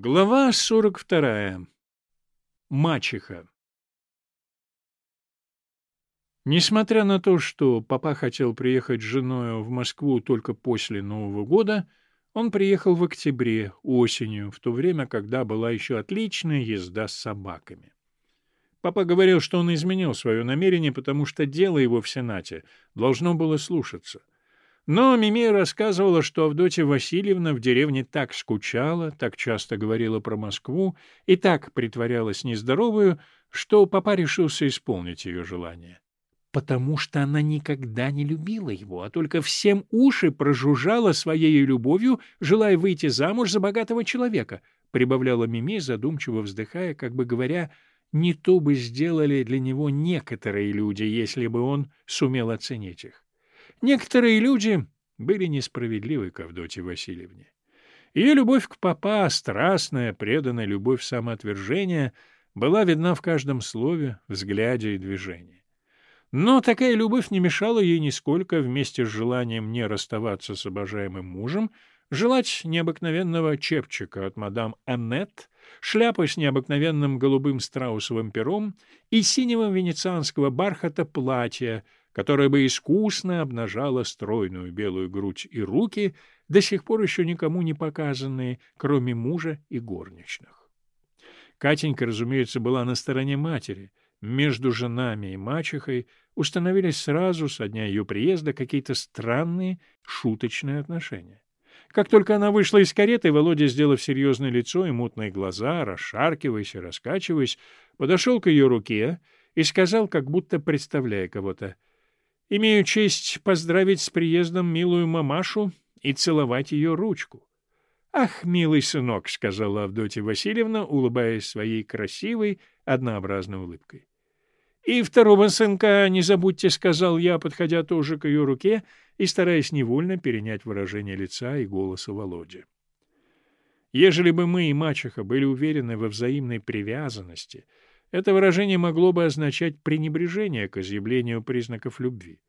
Глава 42. Мачеха. Несмотря на то, что папа хотел приехать с женой в Москву только после Нового года, он приехал в октябре, осенью, в то время, когда была еще отличная езда с собаками. Папа говорил, что он изменил свое намерение, потому что дело его в Сенате должно было слушаться — но Мимея рассказывала, что Авдотья Васильевна в деревне так скучала, так часто говорила про Москву и так притворялась нездоровую, что папа решился исполнить ее желание. «Потому что она никогда не любила его, а только всем уши прожужжала своей любовью, желая выйти замуж за богатого человека», — прибавляла Мими, задумчиво вздыхая, как бы говоря, «не то бы сделали для него некоторые люди, если бы он сумел оценить их». Некоторые люди были несправедливы к Авдотье Васильевне. Ее любовь к папа, страстная, преданная любовь самоотвержения, была видна в каждом слове, взгляде и движении. Но такая любовь не мешала ей нисколько вместе с желанием не расставаться с обожаемым мужем, желать необыкновенного чепчика от мадам Аннет, шляпы с необыкновенным голубым страусовым пером и синего венецианского бархата платья — которая бы искусно обнажала стройную белую грудь и руки, до сих пор еще никому не показанные, кроме мужа и горничных. Катенька, разумеется, была на стороне матери. Между женами и мачехой установились сразу со дня ее приезда какие-то странные, шуточные отношения. Как только она вышла из кареты, Володя, сделав серьезное лицо и мутные глаза, расшаркиваясь и раскачиваясь, подошел к ее руке и сказал, как будто представляя кого-то — Имею честь поздравить с приездом милую мамашу и целовать ее ручку. — Ах, милый сынок, — сказала Авдотья Васильевна, улыбаясь своей красивой, однообразной улыбкой. — И второго сынка не забудьте, — сказал я, подходя тоже к ее руке и стараясь невольно перенять выражение лица и голоса Володи. Ежели бы мы и мачеха были уверены во взаимной привязанности — это выражение могло бы означать пренебрежение к изъявлению признаков любви.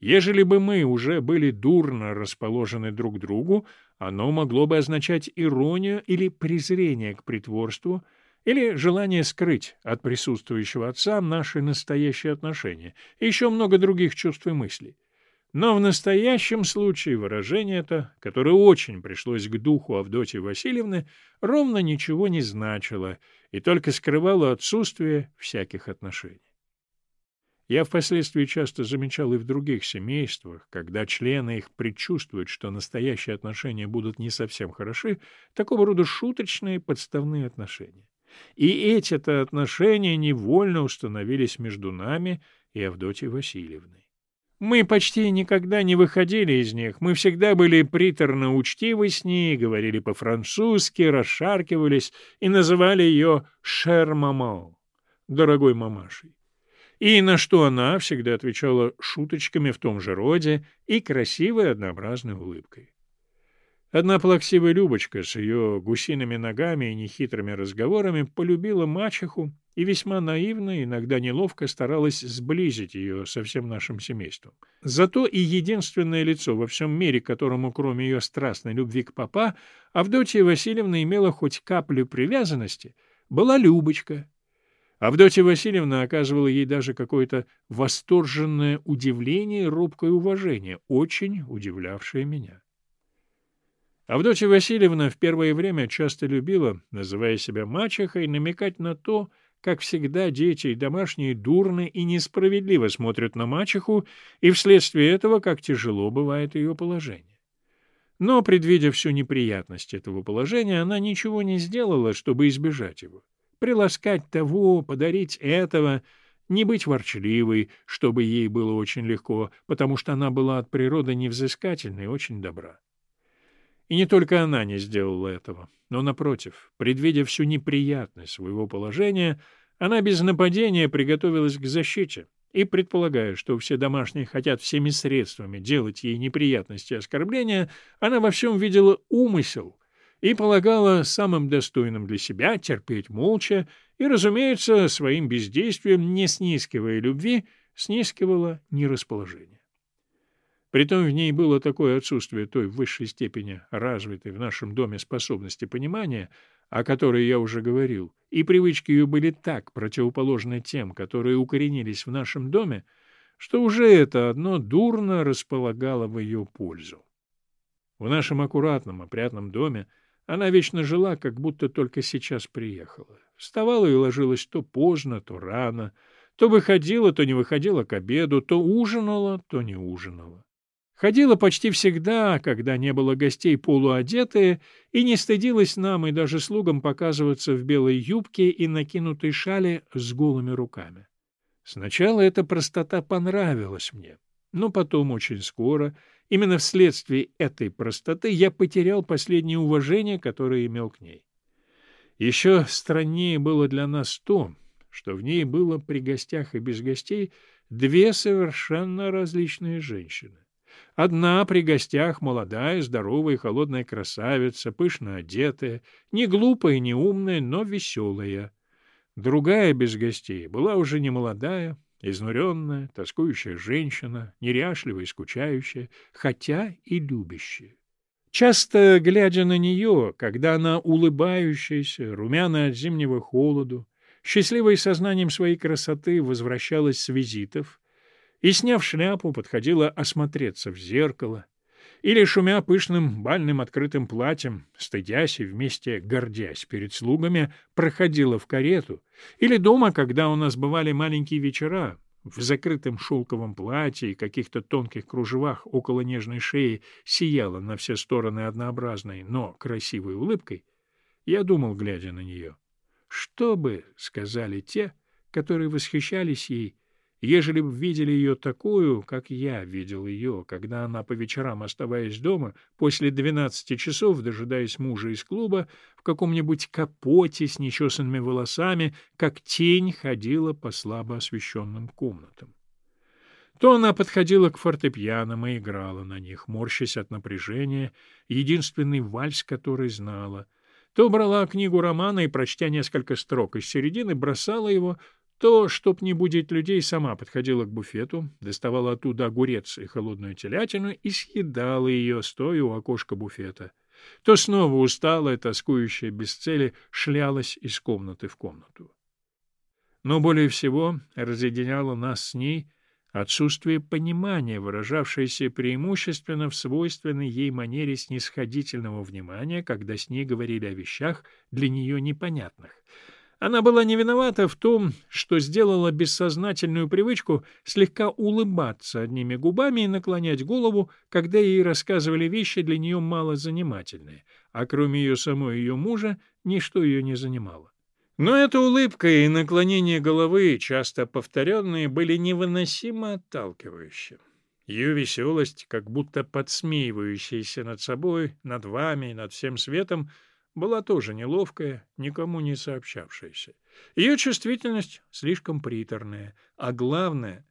Ежели бы мы уже были дурно расположены друг к другу, оно могло бы означать иронию или презрение к притворству, или желание скрыть от присутствующего отца наши настоящие отношения, еще много других чувств и мыслей. Но в настоящем случае выражение это, которое очень пришлось к духу Авдотьи Васильевны, ровно ничего не значило и только скрывало отсутствие всяких отношений. Я впоследствии часто замечал и в других семействах, когда члены их предчувствуют, что настоящие отношения будут не совсем хороши, такого рода шуточные подставные отношения. И эти-то отношения невольно установились между нами и Авдотьей Васильевной. Мы почти никогда не выходили из них, мы всегда были приторно учтивы с ней, говорили по-французски, расшаркивались и называли ее «шер-мамо» — «дорогой мамашей». И на что она всегда отвечала шуточками в том же роде и красивой однообразной улыбкой. Одна плаксивая Любочка с ее гусиными ногами и нехитрыми разговорами полюбила мачеху и весьма наивно, иногда неловко старалась сблизить ее со всем нашим семейством. Зато и единственное лицо во всем мире, которому, кроме ее страстной любви к папа, Авдотья Васильевна имела хоть каплю привязанности, была Любочка. Авдотья Васильевна оказывала ей даже какое-то восторженное удивление и робкое уважение, очень удивлявшее меня. Авдотья Васильевна в первое время часто любила, называя себя мачехой, намекать на то, как всегда дети и домашние дурно и несправедливо смотрят на мачеху, и вследствие этого как тяжело бывает ее положение. Но, предвидя всю неприятность этого положения, она ничего не сделала, чтобы избежать его. Приласкать того, подарить этого, не быть ворчливой, чтобы ей было очень легко, потому что она была от природы невзыскательной и очень добра. И не только она не сделала этого, но, напротив, предвидя всю неприятность своего положения, она без нападения приготовилась к защите и, предполагая, что все домашние хотят всеми средствами делать ей неприятности и оскорбления, она во всем видела умысел и полагала самым достойным для себя терпеть молча и, разумеется, своим бездействием, не снискивая любви, снискивала нерасположение. Притом в ней было такое отсутствие той в высшей степени развитой в нашем доме способности понимания, о которой я уже говорил, и привычки ее были так противоположны тем, которые укоренились в нашем доме, что уже это одно дурно располагало в ее пользу. В нашем аккуратном, опрятном доме она вечно жила, как будто только сейчас приехала. Вставала и ложилась то поздно, то рано, то выходила, то не выходила к обеду, то ужинала, то не ужинала. Ходила почти всегда, когда не было гостей полуодетые, и не стыдилась нам и даже слугам показываться в белой юбке и накинутой шале с голыми руками. Сначала эта простота понравилась мне, но потом очень скоро, именно вследствие этой простоты, я потерял последнее уважение, которое имел к ней. Еще страннее было для нас то, что в ней было при гостях и без гостей две совершенно различные женщины. Одна при гостях молодая, здоровая холодная красавица, пышно одетая, не глупая, не умная, но веселая. Другая без гостей была уже не молодая, изнуренная, тоскующая женщина, неряшливая и скучающая, хотя и любящая. Часто, глядя на нее, когда она улыбающаяся, румяная от зимнего холоду, счастливая сознанием своей красоты возвращалась с визитов, и, сняв шляпу, подходила осмотреться в зеркало, или, шумя пышным бальным открытым платьем, стыдясь и вместе гордясь перед слугами, проходила в карету, или дома, когда у нас бывали маленькие вечера, в закрытом шелковом платье и каких-то тонких кружевах около нежной шеи сияла на все стороны однообразной, но красивой улыбкой, я думал, глядя на нее, что бы сказали те, которые восхищались ей Ежели б видели ее такую, как я видел ее, когда она по вечерам, оставаясь дома, после двенадцати часов, дожидаясь мужа из клуба, в каком-нибудь капоте с нечесанными волосами, как тень ходила по слабо освещенным комнатам. То она подходила к фортепианам и играла на них, морщась от напряжения, единственный вальс, который знала. То брала книгу романа и, прочтя несколько строк из середины, бросала его, то, чтоб не будить людей, сама подходила к буфету, доставала оттуда огурец и холодную телятину и съедала ее, стоя у окошка буфета. То снова усталая, тоскующая без цели, шлялась из комнаты в комнату. Но более всего разъединяло нас с ней отсутствие понимания, выражавшееся преимущественно в свойственной ей манере снисходительного внимания, когда с ней говорили о вещах для нее непонятных — она была не виновата в том, что сделала бессознательную привычку слегка улыбаться одними губами и наклонять голову, когда ей рассказывали вещи для нее мало занимательные, а кроме ее самой и ее мужа ничто ее не занимало. Но эта улыбка и наклонение головы, часто повторенные, были невыносимо отталкивающие. Ее веселость, как будто подсмеивающаяся над собой, над вами, над всем светом — была тоже неловкая, никому не сообщавшаяся. Ее чувствительность слишком приторная, а главное,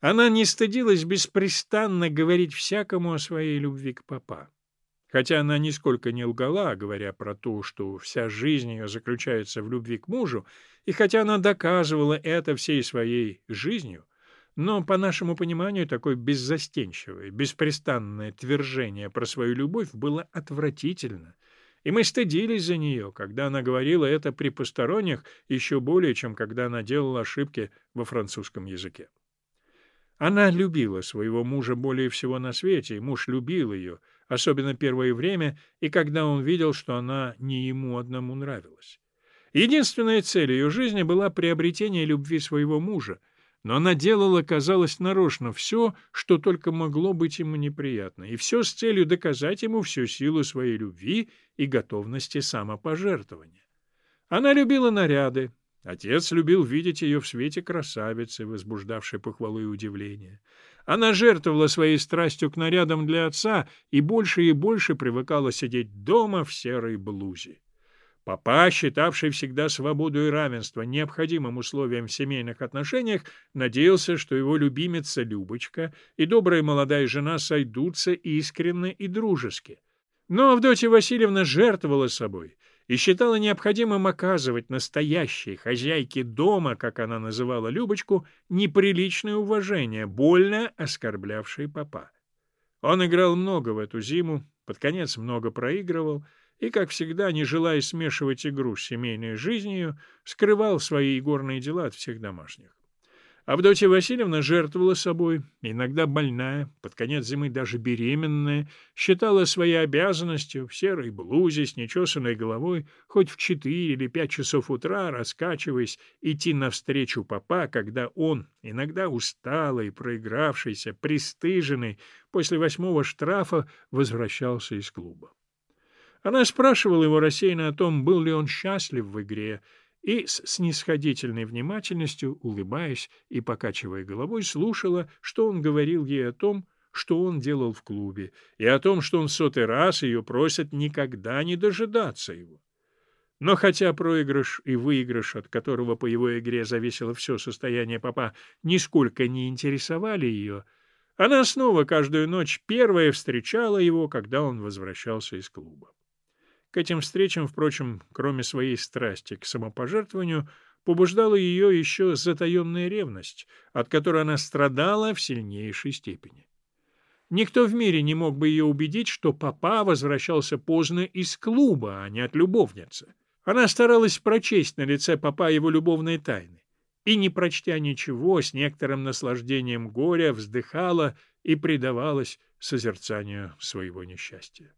она не стыдилась беспрестанно говорить всякому о своей любви к папа. Хотя она нисколько не лгала, говоря про то, что вся жизнь ее заключается в любви к мужу, и хотя она доказывала это всей своей жизнью, но, по нашему пониманию, такое беззастенчивое, беспрестанное твержение про свою любовь было отвратительно — и мы стыдились за нее, когда она говорила это при посторонних, еще более, чем когда она делала ошибки во французском языке. Она любила своего мужа более всего на свете, и муж любил ее, особенно первое время, и когда он видел, что она не ему одному нравилась. Единственная цель ее жизни была приобретение любви своего мужа — но она делала, казалось, нарочно все, что только могло быть ему неприятно, и все с целью доказать ему всю силу своей любви и готовности самопожертвования. Она любила наряды. Отец любил видеть ее в свете красавицы, возбуждавшей похвалы и удивление. Она жертвовала своей страстью к нарядам для отца и больше и больше привыкала сидеть дома в серой блузе. Папа, считавший всегда свободу и равенство необходимым условием в семейных отношениях, надеялся, что его любимица Любочка и добрая молодая жена сойдутся искренне и дружески. Но Авдотья Васильевна жертвовала собой и считала необходимым оказывать настоящей хозяйке дома, как она называла Любочку, неприличное уважение, больно оскорблявшей папа. Он играл много в эту зиму, под конец много проигрывал — и, как всегда, не желая смешивать игру с семейной жизнью, скрывал свои игорные дела от всех домашних. Авдотья Васильевна жертвовала собой, иногда больная, под конец зимы даже беременная, считала своей обязанностью в серой блузе с нечесанной головой хоть в четыре или пять часов утра, раскачиваясь, идти навстречу папа, когда он, иногда усталый, проигравшийся, пристыженный, после восьмого штрафа возвращался из клуба. Она спрашивала его рассеянно о том, был ли он счастлив в игре, и с снисходительной внимательностью, улыбаясь и покачивая головой, слушала, что он говорил ей о том, что он делал в клубе, и о том, что он сотый раз ее просит никогда не дожидаться его. Но хотя проигрыш и выигрыш, от которого по его игре зависело все состояние папа, нисколько не интересовали ее, она снова каждую ночь первая встречала его, когда он возвращался из клуба. К этим встречам, впрочем, кроме своей страсти к самопожертвованию, побуждала ее еще затаенная ревность, от которой она страдала в сильнейшей степени. Никто в мире не мог бы ее убедить, что папа возвращался поздно из клуба, а не от любовницы. Она старалась прочесть на лице папа его любовные тайны. И, не прочтя ничего, с некоторым наслаждением горя вздыхала и предавалась созерцанию своего несчастья.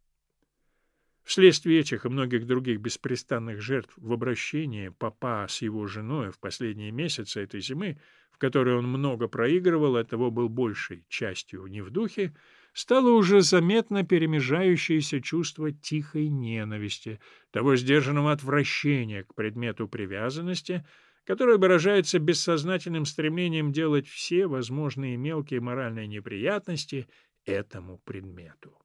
Вследствие этих и многих других беспрестанных жертв в обращении папа с его женой в последние месяцы этой зимы, в которой он много проигрывал, того был большей частью не в духе, стало уже заметно перемежающееся чувство тихой ненависти, того сдержанного отвращения к предмету привязанности, которое выражается бессознательным стремлением делать все возможные мелкие моральные неприятности этому предмету.